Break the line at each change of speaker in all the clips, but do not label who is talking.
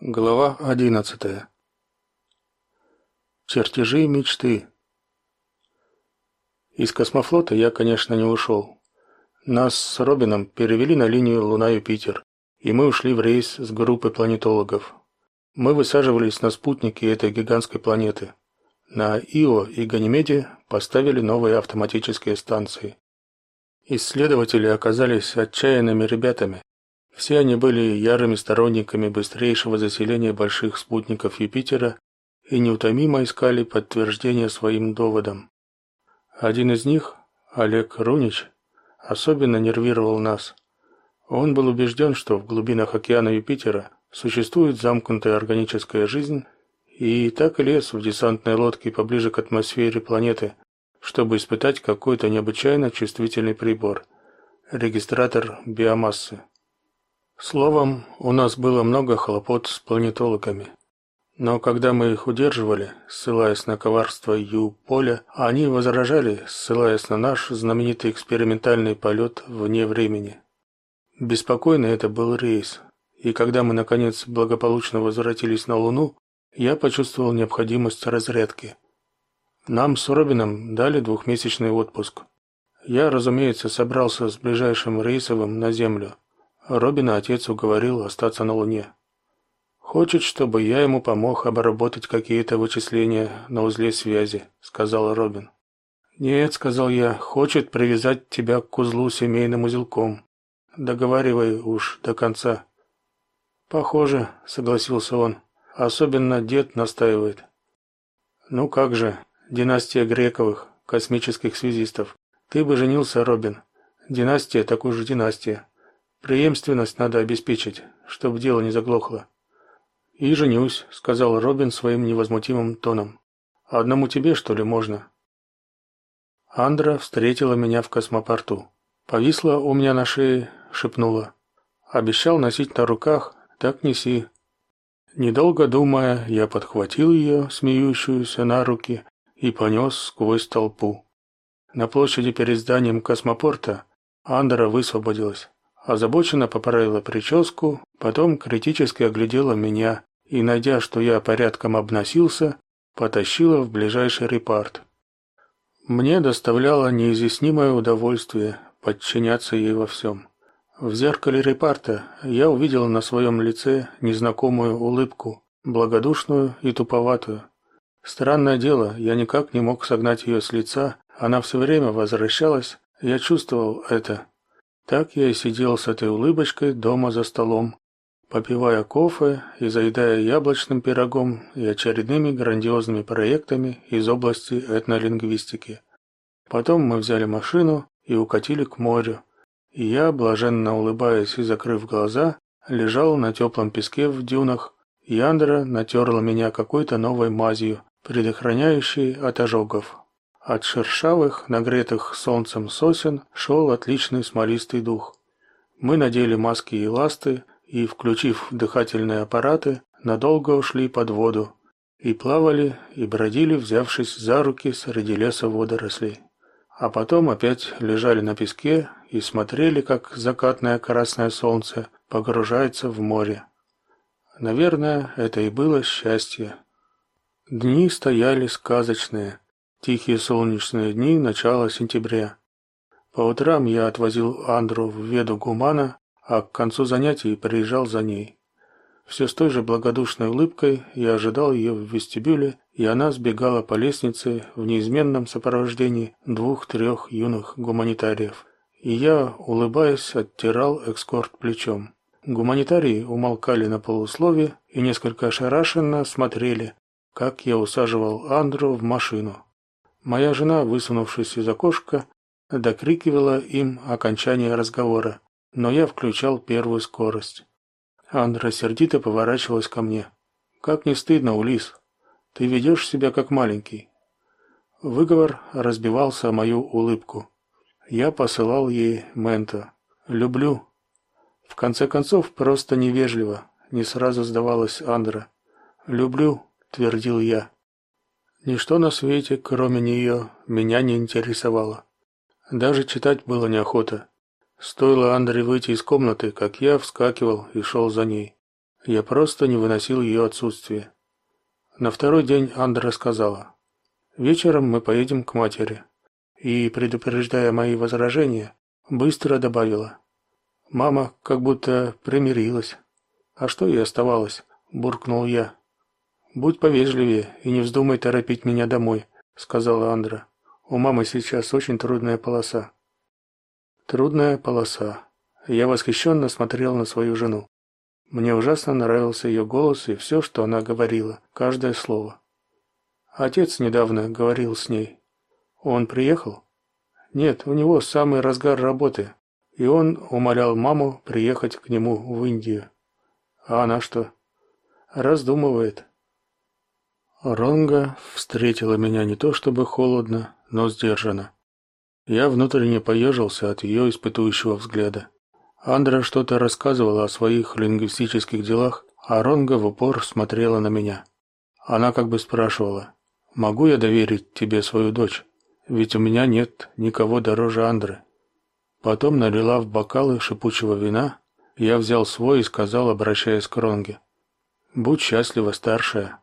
Глава одиннадцатая. Чертежи мечты. Из космофлота я, конечно, не ушел. Нас с Робином перевели на линию Луна-Юпитер, и мы ушли в рейс с группой планетологов. Мы высаживались на спутники этой гигантской планеты. На Ио и Ганимеде поставили новые автоматические станции. Исследователи оказались отчаянными ребятами, все они были ярыми сторонниками быстрейшего заселения больших спутников Юпитера и неутомимо искали подтверждения своим доводам. Один из них, Олег Рунич, особенно нервировал нас. Он был убежден, что в глубинах океана Юпитера существует замкнутая органическая жизнь, и так лез в десантной лодке поближе к атмосфере планеты, чтобы испытать какой-то необычайно чувствительный прибор регистратор биомассы. Словом, у нас было много хлопот с планетологами. Но когда мы их удерживали, ссылаясь на коварство Ю-поля, они возражали, ссылаясь на наш знаменитый экспериментальный полет вне времени. Беспокойный это был рейс, и когда мы наконец благополучно возвратились на Луну, я почувствовал необходимость разрядки. Нам с Робином дали двухмесячный отпуск. Я, разумеется, собрался с ближайшим рейсовым на Землю. Робина отец уговорил остаться на Луне. Хочет, чтобы я ему помог обработать какие-то вычисления на узле связи, сказал Робин. Нет, сказал я, хочет привязать тебя к узлу семейным узелком. Договаривай уж до конца. Похоже, согласился он. Особенно дед настаивает. Ну как же, династия Грековых, космических связистов. Ты бы женился, Робин. Династия так уж династия. Преемственность надо обеспечить, чтобы дело не заглохло. И женюсь, сказал Робин своим невозмутимым тоном. Одному тебе, что ли, можно? Андра встретила меня в космопорту. Повисла у меня на шее, шепнула: "Обещал носить на руках, так неси". Недолго думая, я подхватил ее, смеющуюся, на руки и понес сквозь толпу. На площади перед зданием космопорта Андра высвободилась озабоченно поправила прическу, потом критически оглядела меня и, найдя, что я порядком обносился, потащила в ближайший репарт. Мне доставляло неизъяснимое удовольствие подчиняться ей во всем. В зеркале репарта я увидел на своем лице незнакомую улыбку, благодушную и туповатую. Странное дело, я никак не мог согнать ее с лица, она все время возвращалась, я чувствовал это. Так я и сидел с этой улыбочкой дома за столом, попивая кофе и заедая яблочным пирогом и очередными грандиозными проектами из области этнолингвистики. Потом мы взяли машину и укатили к морю. И я, блаженно улыбаясь и закрыв глаза, лежал на теплом песке в дюнах, и Андра натерла меня какой-то новой мазью, предохраняющей от ожогов. От шершавых, нагретых солнцем сосен шел отличный смолистый дух. Мы надели маски и ласты и, включив дыхательные аппараты, надолго ушли под воду и плавали и бродили, взявшись за руки среди леса водорослей. А потом опять лежали на песке и смотрели, как закатное красное солнце погружается в море. Наверное, это и было счастье. Дни стояли сказочные. Тихие солнечные дни начала сентября. По утрам я отвозил Андру в Веду Гумана, а к концу занятий приезжал за ней. Все с той же благодушной улыбкой я ожидал ее в вестибюле, и она сбегала по лестнице в неизменном сопровождении двух-трех юных гуманитариев. И я, улыбаясь, оттирал экскорт плечом. Гуманитарии умолкали на полуслове и несколько ошарашенно смотрели, как я усаживал Андру в машину. Моя жена, высунувшись из окошка, докрикивала им окончание разговора, но я включал первую скорость. Андра сердито поворачивалась ко мне. Как не стыдно, Улис. Ты ведешь себя как маленький. Выговор разбивался о мою улыбку. Я посылал ей мента. Люблю. В конце концов, просто невежливо, не сразу сдавалась Андра. Люблю, твердил я. Ничто на свете, кроме нее, меня не интересовало. Даже читать было неохота. Стоило Андре выйти из комнаты, как я вскакивал и шел за ней. Я просто не выносил ее отсутствие. На второй день Андра сказала: "Вечером мы поедем к матери". И предупреждая мои возражения, быстро добавила: "Мама как будто примирилась". "А что ей оставалось?" буркнул я. "Будь повежливее и не вздумай торопить меня домой", сказала Андра. "У мамы сейчас очень трудная полоса". Трудная полоса. Я восхищенно смотрел на свою жену. Мне ужасно нравился ее голос и все, что она говорила, каждое слово. Отец недавно говорил с ней. Он приехал? Нет, у него самый разгар работы, и он умолял маму приехать к нему в Индию. А она что? Раздумывает. Ронга встретила меня не то чтобы холодно, но сдержанно. Я внутренне поежился от ее испытующего взгляда. Андра что-то рассказывала о своих лингвистических делах, а Ронга в упор смотрела на меня. Она как бы спрашивала: "Могу я доверить тебе свою дочь? Ведь у меня нет никого дороже Андры". Потом налила в бокалы шипучего вина. Я взял свой и сказал, обращаясь к Ронге: "Будь счастлива, старшая".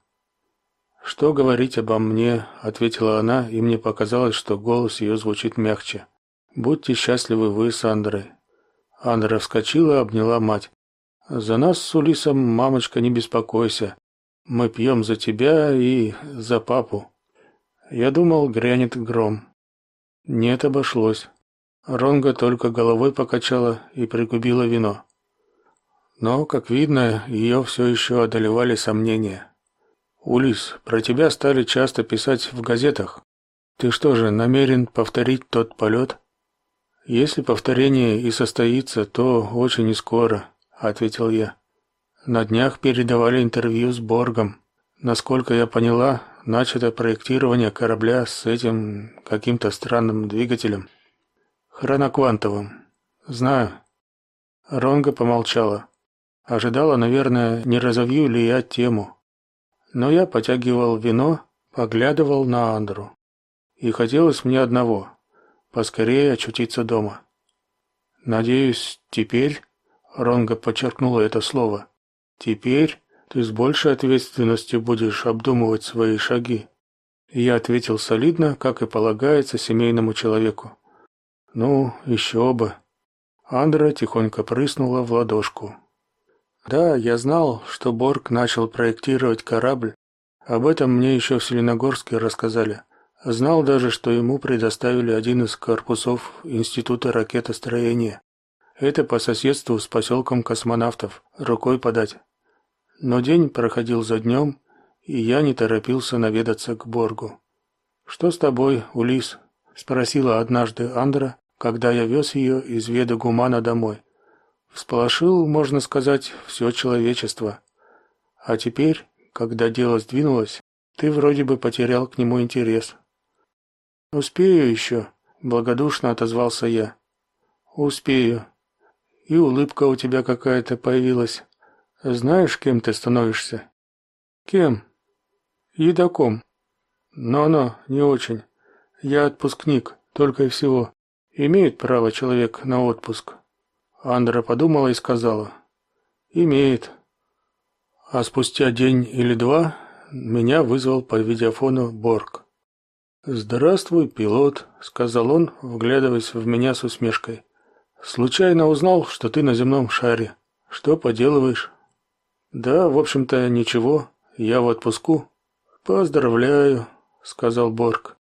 Что говорить обо мне, ответила она, и мне показалось, что голос ее звучит мягче. Будьте счастливы вы с Андрой. Андра вскочила, обняла мать. За нас с Улисом, мамочка, не беспокойся. Мы пьем за тебя и за папу. Я думал, грянет гром. Нет, обошлось. Ронга только головой покачала и пригубила вино. Но, как видно, ее все еще одолевали сомнения. Улис, про тебя стали часто писать в газетах. Ты что же, намерен повторить тот полет?» Если повторение и состоится, то очень скоро, ответил я. На днях передавали интервью с Боргом. Насколько я поняла, начато проектирование корабля с этим каким-то странным двигателем, хроноквантовым. Знаю. Ронга помолчала. Ожидала, наверное, не разовью ли я тему. Но я потягивал вино, поглядывал на Андру. И хотелось мне одного поскорее очутиться дома. Надеюсь, теперь, Ронга подчеркнула это слово, теперь ты с большей ответственностью будешь обдумывать свои шаги. Я ответил солидно, как и полагается семейному человеку. Ну, еще бы. Андра тихонько прыснула в ладошку. Да, я знал, что Борг начал проектировать корабль. Об этом мне еще в Селеногорске рассказали. Знал даже, что ему предоставили один из корпусов Института ракетостроения. Это по соседству с поселком космонавтов, рукой подать. Но день проходил за днем, и я не торопился наведаться к Боргу. «Что с тобой, Улис?» – спросила однажды Андра, когда я вез ее из Веда Гумана домой. Всполошил, можно сказать, все человечество. А теперь, когда дело сдвинулось, ты вроде бы потерял к нему интерес. Успею еще, благодушно отозвался я. Успею. И улыбка у тебя какая-то появилась. Знаешь, кем ты становишься? Кем? Едоком. Но-но, не очень. Я отпускник, только и всего. Имеет право человек на отпуск. Андра подумала и сказала: "Имеет". А спустя день или два меня вызвал по видеофону Борг. «Здравствуй, пилот», — сказал он, вглядываясь в меня с усмешкой. «Случайно узнал, что ты на земном шаре. Что поделываешь?» «Да, в общем-то, ничего. Я в отпуску». «Поздравляю», — сказал Борг.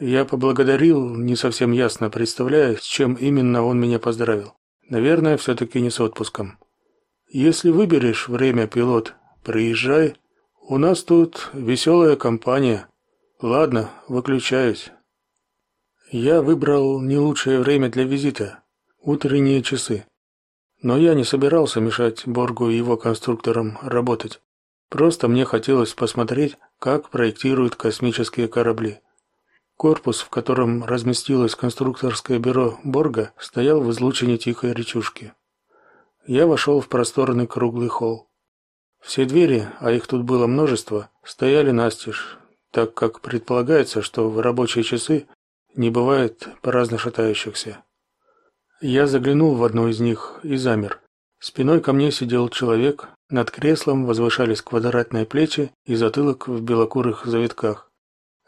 Я поблагодарил, не совсем ясно представляя, с чем именно он меня поздравил. Наверное, все-таки не с отпуском. «Если выберешь время, пилот, приезжай. У нас тут веселая компания». Ладно, выключаюсь. Я выбрал не лучшее время для визита утренние часы. Но я не собирался мешать Боргу и его конструкторам работать. Просто мне хотелось посмотреть, как проектируют космические корабли. Корпус, в котором разместилось конструкторское бюро Борга, стоял в излучине тихой речушки. Я вошел в просторный круглый холл. Все двери, а их тут было множество, стояли настежь, так как предполагается, что в рабочие часы не бывает праздно шатающихся. Я заглянул в одну из них и замер. Спиной ко мне сидел человек, Над креслом возвышались квадратные плечи и затылок в белокурых завитках.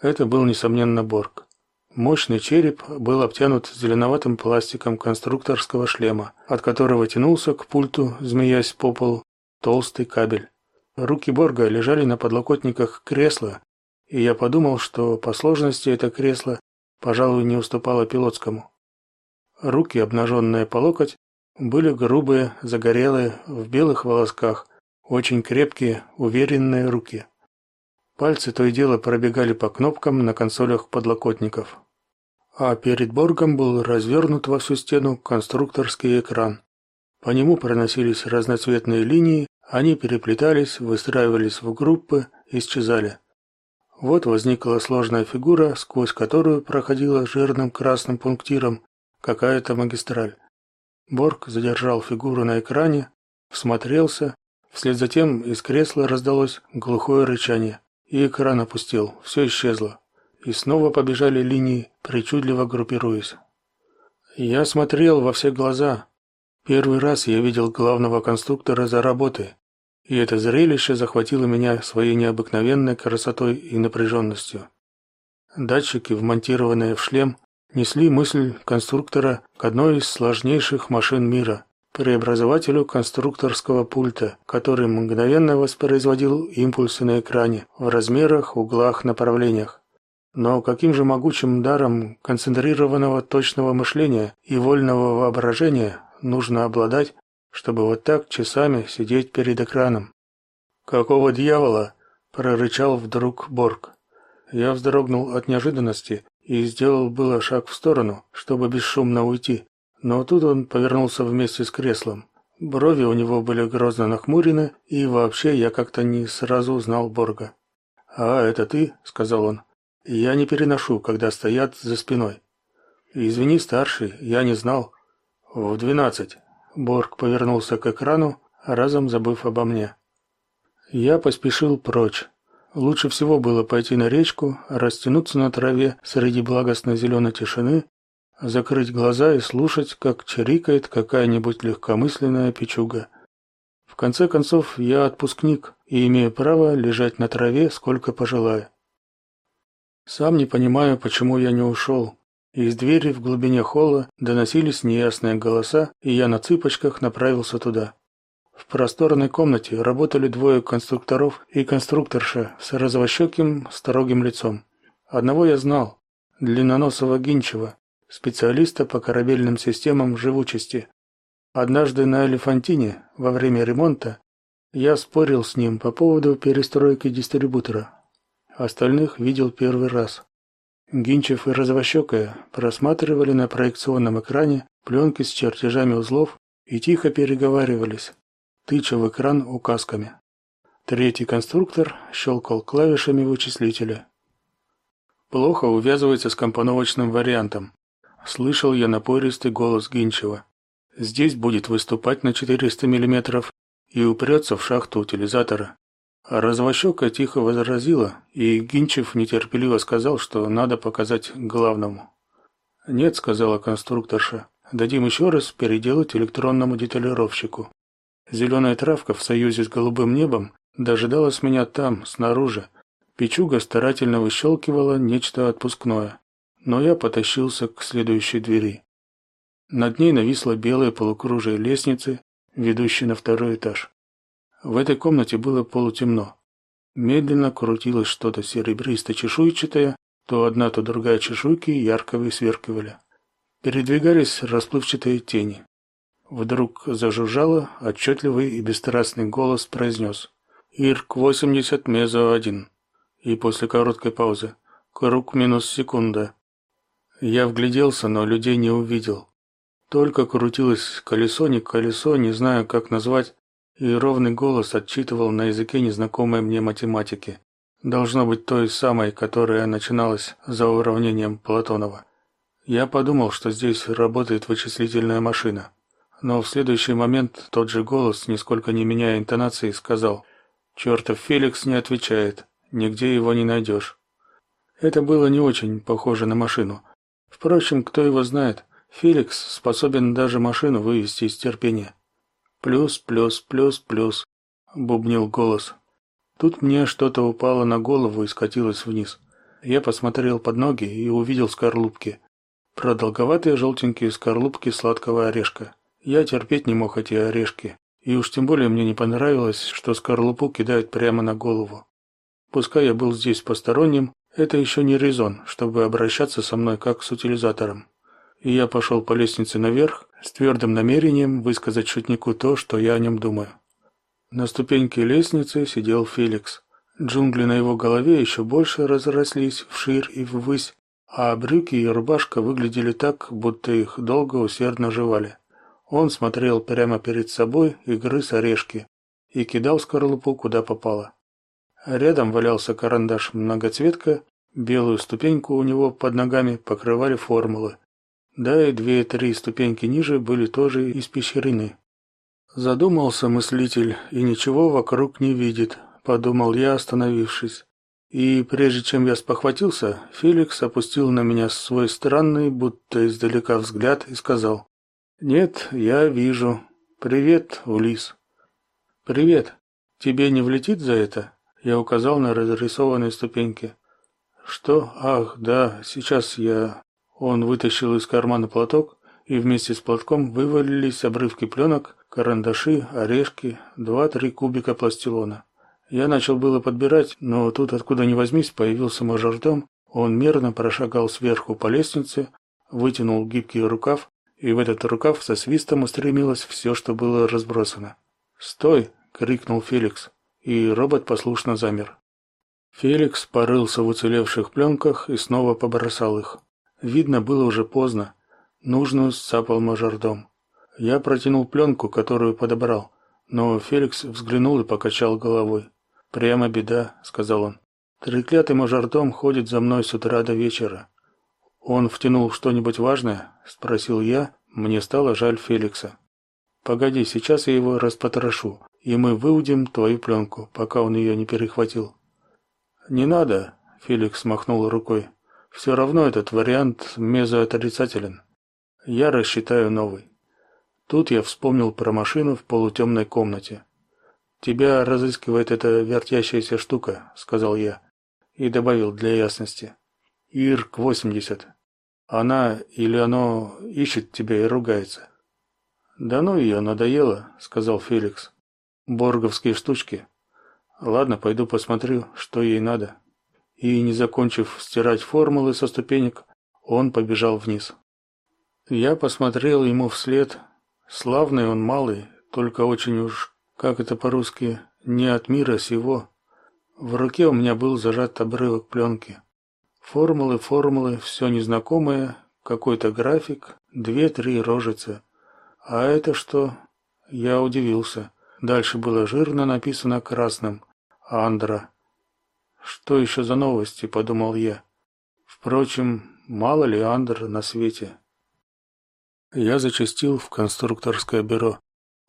Это был несомненно Борг. Мощный череп был обтянут зеленоватым пластиком конструкторского шлема, от которого тянулся к пульту, змеясь по полу, толстый кабель. Руки Борга лежали на подлокотниках кресла, и я подумал, что по сложности это кресло, пожалуй, не уступало пилотскому. Руки, обнаженные по локоть, были грубые, загорелые, в белых волосках, очень крепкие, уверенные руки. Пальцы то и дело пробегали по кнопкам на консолях подлокотников а перед Боргом был развернут во всю стену конструкторский экран. По нему проносились разноцветные линии, они переплетались, выстраивались в группы, исчезали. Вот возникла сложная фигура, сквозь которую проходила жирным красным пунктиром какая-то магистраль. Борг задержал фигуру на экране, всмотрелся, вслед за тем из кресла раздалось глухое рычание, и экран опустел, все исчезло и снова побежали линии, причудливо группируясь. Я смотрел во все глаза. Первый раз я видел главного конструктора за работой, и это зрелище захватило меня своей необыкновенной красотой и напряженностью. Датчики, вмонтированные в шлем, несли мысль конструктора к одной из сложнейших машин мира преобразователю конструкторского пульта, который мгновенно воспроизводил импульсы на экране в размерах, углах, направлениях. Но каким же могучим даром концентрированного точного мышления и вольного воображения нужно обладать, чтобы вот так часами сидеть перед экраном? Какого дьявола? прорычал вдруг Борг. Я вздрогнул от неожиданности и сделал было шаг в сторону, чтобы бесшумно уйти, но тут он повернулся вместе с креслом. Брови у него были грозно нахмурены, и вообще я как-то не сразу узнал Борга. "А, это ты?" сказал он. Я не переношу, когда стоят за спиной. Извини, старший, я не знал. В двенадцать. Борг повернулся к экрану, разом забыв обо мне. Я поспешил прочь. Лучше всего было пойти на речку, растянуться на траве среди благостной зеленой тишины, закрыть глаза и слушать, как чирикает какая-нибудь легкомысленная печуга. В конце концов, я отпускник и имею право лежать на траве сколько пожелаю. Сам не понимаю, почему я не ушел. Из двери в глубине холла доносились неясные голоса, и я на цыпочках направился туда. В просторной комнате работали двое конструкторов и конструкторша с розовощеким строгим лицом. Одного я знал, длинноносого Гинчева, специалиста по корабельным системам живучести. Однажды на Элефантине во время ремонта я спорил с ним по поводу перестройки дистрибутора. Остальных видел первый раз. Гинчев и Развощекая просматривали на проекционном экране пленки с чертежами узлов и тихо переговаривались, тыча в экран указками. Третий конструктор щелкал клавишами вычислителя. Плохо увязывается с компоновочным вариантом. Слышал я напористый голос Гинчева. Здесь будет выступать на 400 мм и упрется в шахту утилизатора. Развощека тихо возразила, и Гинчев нетерпеливо сказал, что надо показать главному. «Нет», — сказала конструкторша, — «дадим еще раз переделать электронному деталировщику». Зеленая травка в союзе с голубым небом дожидалась меня там, снаружи. Печуга старательно выщелкивала нечто отпускное, но я потащился к следующей двери. Над ней нависло белое полукружие лестницы, ведущей на второй этаж. В этой комнате было полутемно. Медленно крутилось что-то серебристо-чешуйчатое, то одна, то другая чешуйки ярко высверкивали. Передвигались расплывчатые тени. Вдруг зажужжало, отчетливый и бесстрастный голос произнес «Ирк-80 Мезо-1». И после короткой паузы «Круг минус секунда». Я вгляделся, но людей не увидел. Только крутилось колесо, не колесо, не знаю, как назвать, и ровный голос отчитывал на языке незнакомой мне математики. Должно быть той самой, которая начиналась за уравнением Платонова. Я подумал, что здесь работает вычислительная машина. Но в следующий момент тот же голос, нисколько не меняя интонации, сказал «Чертов Феликс не отвечает, нигде его не найдешь». Это было не очень похоже на машину. Впрочем, кто его знает, Феликс способен даже машину вывести из терпения. Плюс, плюс, плюс, плюс. бубнил голос. Тут мне что-то упало на голову и скатилось вниз. Я посмотрел под ноги и увидел скорлупки. Продолговатые желтенькие скорлупки сладкого орешка. Я терпеть не мог эти орешки, и уж тем более мне не понравилось, что скорлупу кидают прямо на голову. Пускай я был здесь посторонним, это еще не резон, чтобы обращаться со мной как с утилизатором. И я пошел по лестнице наверх с твердым намерением высказать шутнику то, что я о нем думаю. На ступеньке лестницы сидел Феликс. Джунгли на его голове еще больше разрослись вширь и ввысь, а брюки и рубашка выглядели так, будто их долго усердно жевали. Он смотрел прямо перед собой и грыз орешки и кидал скорлупу куда попало. Рядом валялся карандаш-многоцветка, белую ступеньку у него под ногами покрывали формулы. Да и две-три ступеньки ниже были тоже испещрены. Задумался мыслитель и ничего вокруг не видит, подумал я, остановившись. И прежде чем я спохватился, Феликс опустил на меня свой странный, будто издалека взгляд и сказал: "Нет, я вижу. Привет, Улис". "Привет. Тебе не влетит за это?" Я указал на разрисованные ступеньки. "Что? Ах, да, сейчас я Он вытащил из кармана платок, и вместе с платком вывалились обрывки пленок, карандаши, орешки, два-три кубика пластилона. Я начал было подбирать, но тут откуда ни возьмись появился мажордом. Он мерно прошагал сверху по лестнице, вытянул гибкий рукав, и в этот рукав со свистом устремилось все, что было разбросано. "Стой!" крикнул Феликс, и робот послушно замер. Феликс порылся в уцелевших пленках и снова побросал их. Видно было уже поздно. Нужную сцапал мажордом. Я протянул пленку, которую подобрал, но Феликс взглянул и покачал головой. Прямо беда, сказал он. Треклятый мажордом ходит за мной с утра до вечера. Он втянул что-нибудь важное? спросил я. Мне стало жаль Феликса. Погоди, сейчас я его распотрошу, и мы выудим твою пленку, пока он ее не перехватил. Не надо, Феликс махнул рукой. Все равно этот вариант мезоотрицателен. Я рассчитаю новый. Тут я вспомнил про машину в полутемной комнате. Тебя разыскивает эта вертящаяся штука, сказал я и добавил для ясности. Ирк-80. Она или оно ищет тебя и ругается. Да ну ее надоело, сказал Феликс. Борговские штучки. Ладно, пойду посмотрю, что ей надо. И не закончив стирать формулы со ступенек, он побежал вниз. Я посмотрел ему вслед. Славный он малый, только очень уж как это по-русски, не от мира сего. В руке у меня был зажат обрывок пленки. Формулы, формулы, все незнакомое, какой-то график, две-три рожицы. А это что? Я удивился. Дальше было жирно написано красным: Андра. Что еще за новости, подумал я. Впрочем, мало ли Андр на свете. Я зачастил в конструкторское бюро.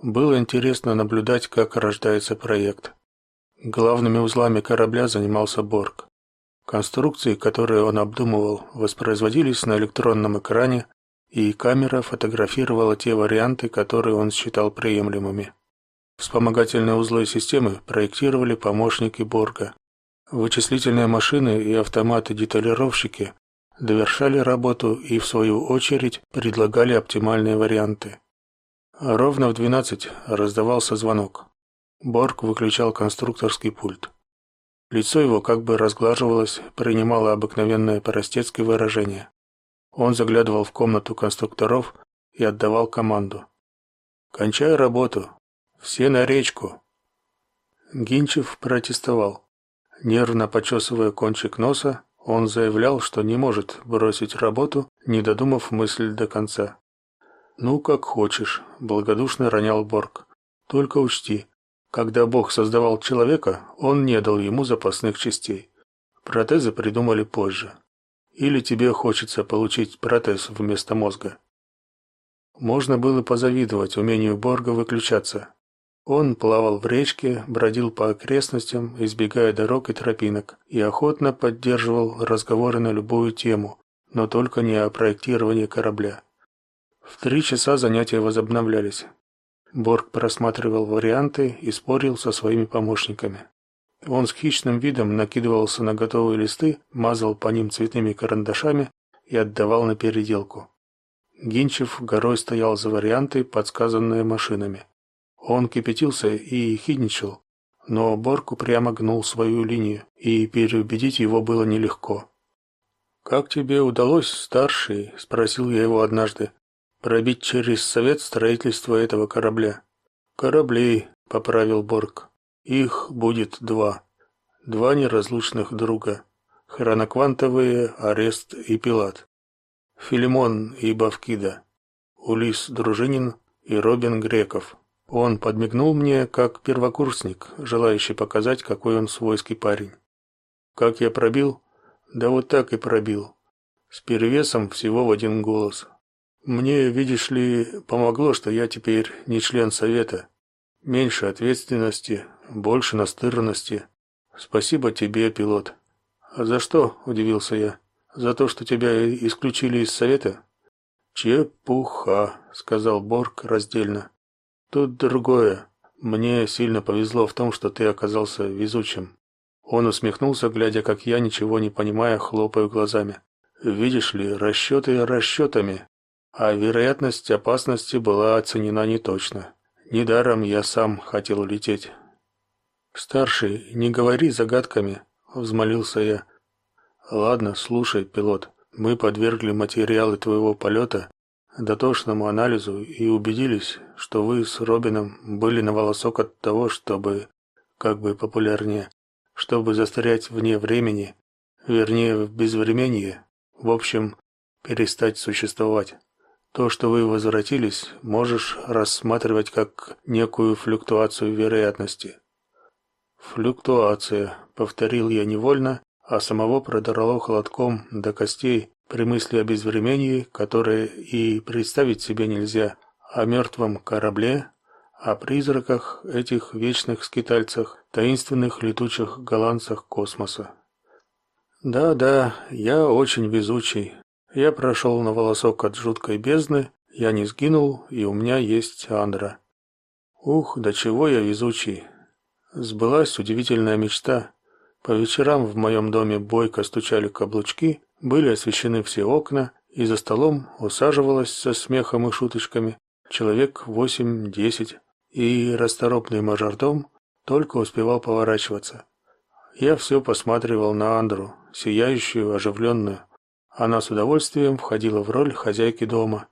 Было интересно наблюдать, как рождается проект. Главными узлами корабля занимался Борг. Конструкции, которые он обдумывал, воспроизводились на электронном экране, и камера фотографировала те варианты, которые он считал приемлемыми. Вспомогательные узлы системы проектировали помощники Борга. Вычислительные машины и автоматы-деталировщики довершали работу и в свою очередь предлагали оптимальные варианты. Ровно в двенадцать раздавался звонок. Борг выключал конструкторский пульт. Лицо его как бы разглаживалось, принимало обыкновенное простецкое выражение. Он заглядывал в комнату конструкторов и отдавал команду. «Кончай работу! Все на речку!» Гинчев протестовал. Нервно почесывая кончик носа, он заявлял, что не может бросить работу, не додумав мысль до конца. Ну, как хочешь, благодушно ронял Борг. Только учти, когда Бог создавал человека, он не дал ему запасных частей. Протезы придумали позже. Или тебе хочется получить протез вместо мозга? Можно было позавидовать умению Борга выключаться. Он плавал в речке, бродил по окрестностям, избегая дорог и тропинок, и охотно поддерживал разговоры на любую тему, но только не о проектировании корабля. В три часа занятия возобновлялись. Борг просматривал варианты и спорил со своими помощниками. Он с хищным видом накидывался на готовые листы, мазал по ним цветными карандашами и отдавал на переделку. Гинчев горой стоял за варианты, подсказанные машинами. Он кипятился и хидничал, но Борг упрямо гнул свою линию, и переубедить его было нелегко. «Как тебе удалось, старший?» – спросил я его однажды. «Пробить через совет строительство этого корабля?» «Кораблей», – поправил Борг. «Их будет два. Два неразлучных друга. Хроноквантовые, Арест и Пилат. Филимон и Бавкида. Улис Дружинин и Робин Греков». Он подмигнул мне, как первокурсник, желающий показать, какой он свойский парень. Как я пробил? Да вот так и пробил. С перевесом всего в один голос. Мне, видишь ли, помогло, что я теперь не член совета. Меньше ответственности, больше настырности. Спасибо тебе, пилот. А за что? удивился я. За то, что тебя исключили из совета? Чепуха, сказал Борг раздельно. Тут другое. Мне сильно повезло в том, что ты оказался везучим. Он усмехнулся, глядя, как я, ничего не понимая, хлопаю глазами. Видишь ли, расчеты расчетами, а вероятность опасности была оценена неточно. Недаром я сам хотел лететь. Старший, не говори загадками, взмолился я. Ладно, слушай, пилот. Мы подвергли материалы твоего полета дотошному анализу и убедились, что вы с Робином были на волосок от того, чтобы, как бы популярнее, чтобы застрять вне времени, вернее, в безвременье, в общем, перестать существовать. То, что вы возвратились, можешь рассматривать как некую флюктуацию вероятности. Флюктуация, повторил я невольно, а самого продрало холодком до костей при мысли о безвремении, которое и представить себе нельзя, о мертвом корабле, о призраках этих вечных скитальцах, таинственных летучих голландцах космоса. Да-да, я очень везучий. Я прошел на волосок от жуткой бездны, я не сгинул, и у меня есть Андра. Ух, до чего я везучий. Сбылась удивительная мечта. По вечерам в моем доме бойко стучали каблучки, были освещены все окна, и за столом усаживалось со смехом и шуточками человек восемь-десять, и расторопный мажордом только успевал поворачиваться. Я все посматривал на Андру, сияющую, оживленную. Она с удовольствием входила в роль хозяйки дома.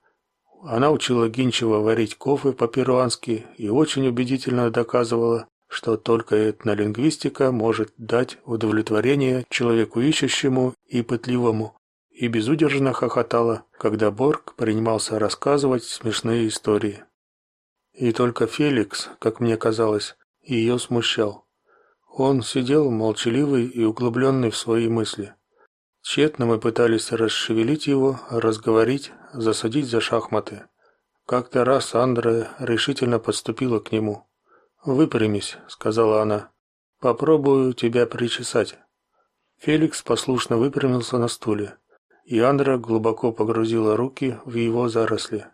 Она учила Гинчева варить кофе по-перуански и очень убедительно доказывала, что только этнолингвистика может дать удовлетворение человеку ищущему и пытливому, и безудержно хохотала, когда Борг принимался рассказывать смешные истории. И только Феликс, как мне казалось, ее смущал. Он сидел молчаливый и углубленный в свои мысли. Тщетно мы пытались расшевелить его, разговорить, засадить за шахматы. Как-то раз Андре решительно подступила к нему. «Выпрямись», — сказала она. «Попробую тебя причесать». Феликс послушно выпрямился на стуле, и Андра глубоко погрузила руки в его заросли.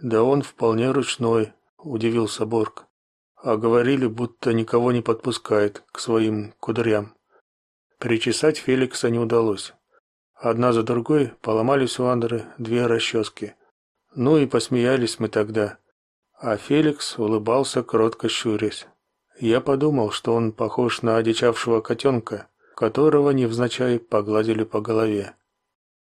«Да он вполне ручной», — удивился Борг. «А говорили, будто никого не подпускает к своим кудрям». Причесать Феликса не удалось. Одна за другой поломались у Андры две расчески. Ну и посмеялись мы тогда а Феликс улыбался кротко щурясь. Я подумал, что он похож на одичавшего котенка, которого невзначай погладили по голове.